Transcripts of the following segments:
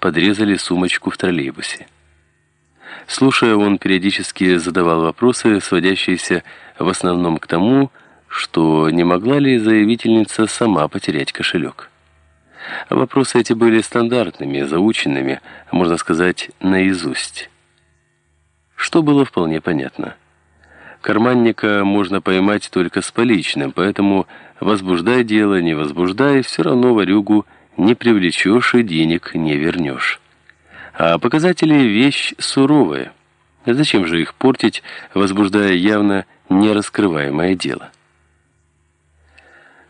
подрезали сумочку в троллейбусе. Слушая, он периодически задавал вопросы, сводящиеся в основном к тому, что не могла ли заявительница сама потерять кошелек. Вопросы эти были стандартными, заученными, можно сказать, наизусть. Что было вполне понятно. Карманника можно поймать только с поличным, поэтому возбуждай дело, не возбуждай, все равно варюгу не привлечешь и денег не вернешь. А показатели – вещь суровая. Зачем же их портить, возбуждая явно нераскрываемое дело?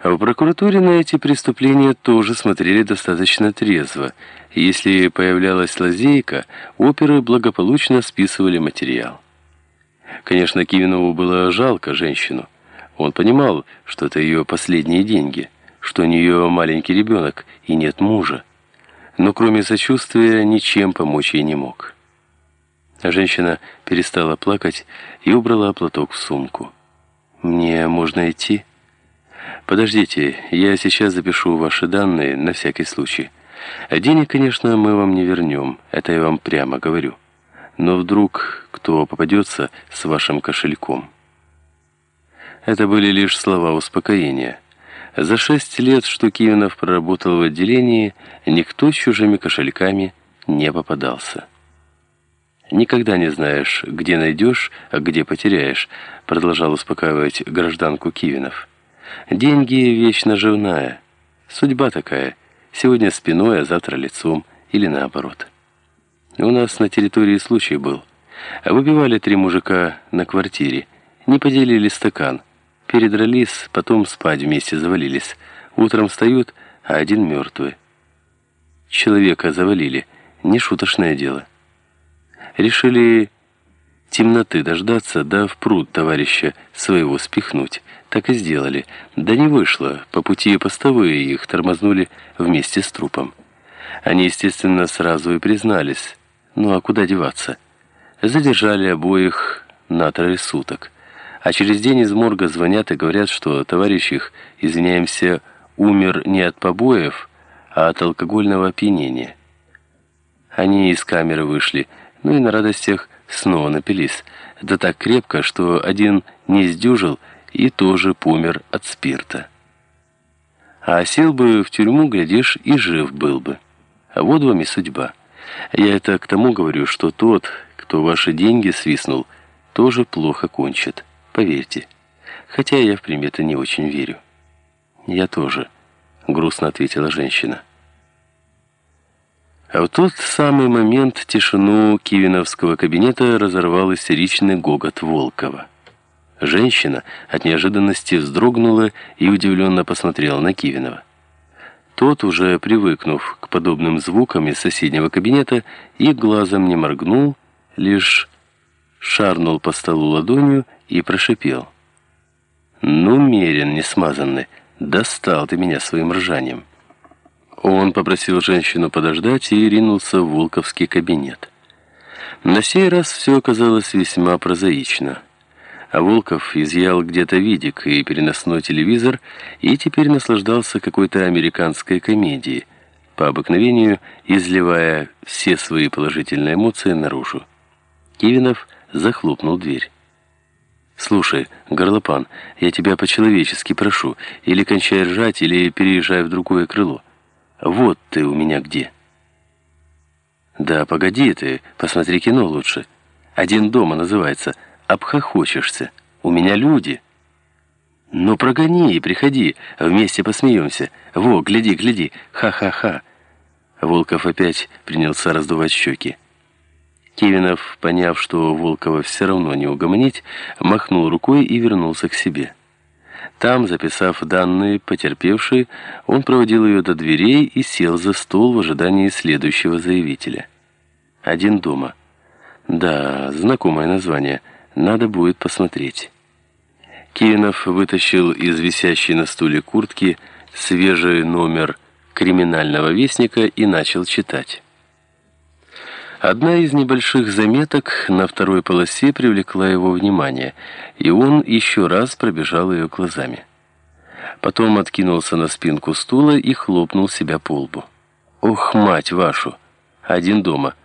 В прокуратуре на эти преступления тоже смотрели достаточно трезво. Если появлялась лазейка, оперы благополучно списывали материал. Конечно, Кивинову было жалко женщину. Он понимал, что это ее последние деньги, что у нее маленький ребенок и нет мужа. Но кроме сочувствия ничем помочь ей не мог. Женщина перестала плакать и убрала платок в сумку. «Мне можно идти?» «Подождите, я сейчас запишу ваши данные на всякий случай. Денег, конечно, мы вам не вернем, это я вам прямо говорю. Но вдруг кто попадется с вашим кошельком?» Это были лишь слова успокоения. За шесть лет, что Кивинов проработал в отделении, никто с чужими кошельками не попадался. «Никогда не знаешь, где найдешь, а где потеряешь», продолжал успокаивать гражданку Кивинов. «Деньги — вещь наживная. Судьба такая. Сегодня спиной, а завтра лицом. Или наоборот». У нас на территории случай был. Выпивали три мужика на квартире. Не поделили стакан. Передрались, потом спать вместе завалились. Утром встают, а один мертвый. Человека завалили. Не шуточное дело. Решили темноты дождаться, да в пруд товарища своего спихнуть. Так и сделали. Да не вышло. По пути постовые их тормознули вместе с трупом. Они, естественно, сразу и признались. Ну а куда деваться? Задержали обоих на трое суток. А через день из морга звонят и говорят, что товарищ их, извиняемся, умер не от побоев, а от алкогольного опьянения. Они из камеры вышли, ну и на радостях снова напились. Да так крепко, что один не сдюжил и тоже помер от спирта. А сел бы в тюрьму, глядишь, и жив был бы. А вот вам и судьба. Я это к тому говорю, что тот, кто ваши деньги свистнул, тоже плохо кончит. Поверьте. Хотя я в приметы не очень верю. Я тоже, грустно ответила женщина. А в тот самый момент тишину кивиновского кабинета разорвал истеричный гогот Волкова. Женщина от неожиданности вздрогнула и удивленно посмотрела на Кивинова. Тот, уже привыкнув к подобным звукам из соседнего кабинета, и глазом не моргнул, лишь шарнул по столу ладонью и прошипел. «Ну, Мерин несмазанный, достал ты меня своим ржанием». Он попросил женщину подождать и ринулся в Волковский кабинет. На сей раз все оказалось весьма прозаично. А Волков изъял где-то видик и переносной телевизор и теперь наслаждался какой-то американской комедией, по обыкновению изливая все свои положительные эмоции наружу. Кивинов захлопнул дверь. «Слушай, горлопан, я тебя по-человечески прошу, или кончай ржать, или переезжай в другое крыло. Вот ты у меня где». «Да погоди ты, посмотри кино лучше. «Один дома» называется. Обхохочешься. У меня люди». «Ну прогони и приходи, вместе посмеемся. Во, гляди, гляди, ха-ха-ха». Волков опять принялся раздувать щеки. Кевинов, поняв, что Волкова все равно не угомонить, махнул рукой и вернулся к себе. Там, записав данные потерпевшей, он проводил ее до дверей и сел за стол в ожидании следующего заявителя. «Один дома». Да, знакомое название. Надо будет посмотреть. Кевинов вытащил из висящей на стуле куртки свежий номер «Криминального вестника» и начал читать. Одна из небольших заметок на второй полосе привлекла его внимание, и он еще раз пробежал ее глазами. Потом откинулся на спинку стула и хлопнул себя по лбу. «Ох, мать вашу! один дома –